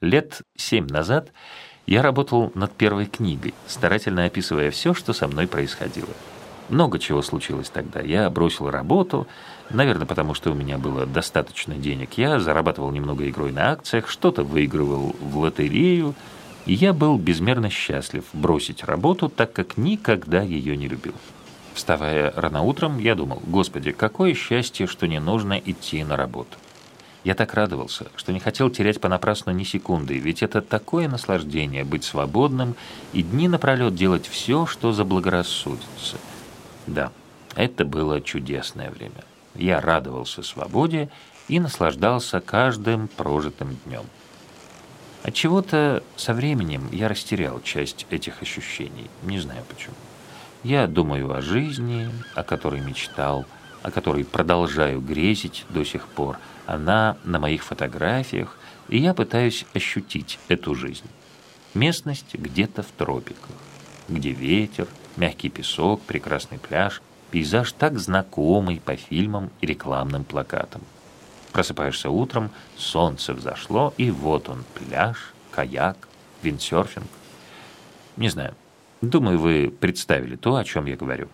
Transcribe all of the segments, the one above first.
Лет семь назад я работал над первой книгой, старательно описывая все, что со мной происходило. Много чего случилось тогда. Я бросил работу, наверное, потому что у меня было достаточно денег. Я зарабатывал немного игрой на акциях, что-то выигрывал в лотерею, и я был безмерно счастлив бросить работу, так как никогда ее не любил. Вставая рано утром, я думал, «Господи, какое счастье, что не нужно идти на работу». Я так радовался, что не хотел терять понапрасну ни секунды, ведь это такое наслаждение быть свободным и дни напролет делать все, что заблагорассудится. Да, это было чудесное время. Я радовался свободе и наслаждался каждым прожитым днем. От чего-то со временем я растерял часть этих ощущений, не знаю почему. Я думаю о жизни, о которой мечтал, о которой продолжаю грезить до сих пор, она на моих фотографиях, и я пытаюсь ощутить эту жизнь. Местность где-то в тропиках, где ветер, мягкий песок, прекрасный пляж, пейзаж так знакомый по фильмам и рекламным плакатам. Просыпаешься утром, солнце взошло, и вот он, пляж, каяк, виндсерфинг. Не знаю, думаю, вы представили то, о чем я говорю.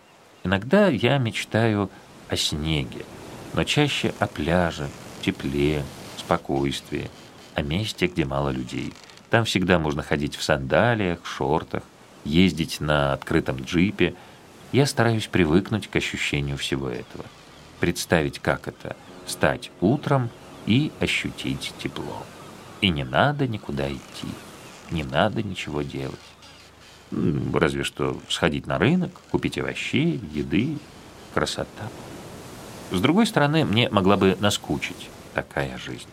Иногда я мечтаю о снеге, но чаще о пляже, тепле, спокойствии, о месте, где мало людей. Там всегда можно ходить в сандалиях, шортах, ездить на открытом джипе. Я стараюсь привыкнуть к ощущению всего этого. Представить, как это – встать утром и ощутить тепло. И не надо никуда идти, не надо ничего делать. Разве что сходить на рынок, купить овощей, еды. Красота. С другой стороны, мне могла бы наскучить такая жизнь.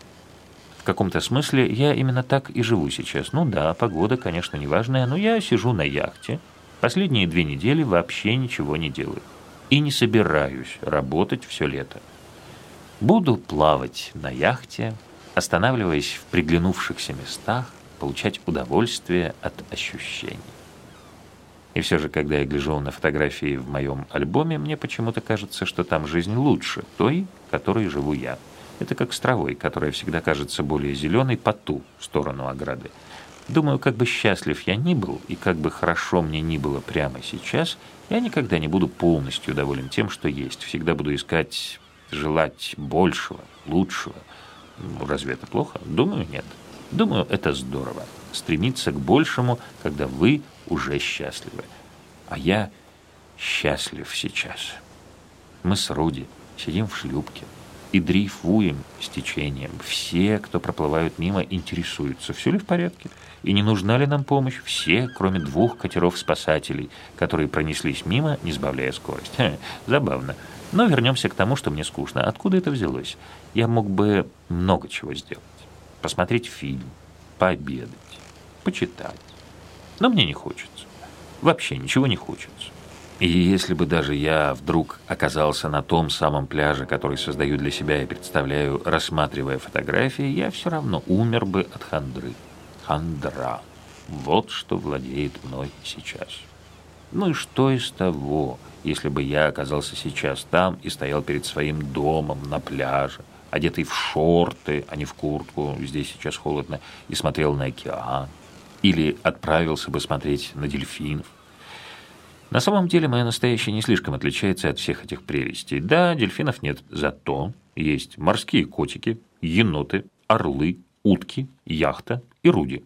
В каком-то смысле я именно так и живу сейчас. Ну да, погода, конечно, неважная, но я сижу на яхте. Последние две недели вообще ничего не делаю. И не собираюсь работать все лето. Буду плавать на яхте, останавливаясь в приглянувшихся местах, получать удовольствие от ощущений. И все же, когда я гляжу на фотографии в моем альбоме, мне почему-то кажется, что там жизнь лучше той, которой живу я. Это как с травой, которая всегда кажется более зеленой по ту сторону ограды. Думаю, как бы счастлив я ни был, и как бы хорошо мне ни было прямо сейчас, я никогда не буду полностью доволен тем, что есть. Всегда буду искать, желать большего, лучшего. Ну, разве это плохо? Думаю, нет. Думаю, это здорово. Стремиться к большему, когда вы уже счастливы. А я счастлив сейчас. Мы с Руди сидим в шлюпке, и дрейфуем с течением. Все, кто проплывают мимо, интересуются, все ли в порядке, и не нужна ли нам помощь. Все, кроме двух катеров-спасателей, которые пронеслись мимо, не сбавляя скорость. Ха, забавно. Но вернемся к тому, что мне скучно. Откуда это взялось? Я мог бы много чего сделать. Посмотреть фильм, пообедать, почитать. Но мне не хочется. Вообще ничего не хочется. И если бы даже я вдруг оказался на том самом пляже, который создаю для себя и представляю, рассматривая фотографии, я все равно умер бы от хандры. Хандра. Вот что владеет мной сейчас. Ну и что из того, если бы я оказался сейчас там и стоял перед своим домом на пляже, одетый в шорты, а не в куртку, здесь сейчас холодно, и смотрел на океан, или отправился бы смотреть на дельфинов, на самом деле, мое настоящее не слишком отличается от всех этих прелестей. Да, дельфинов нет, зато есть морские котики, еноты, орлы, утки, яхта и руди.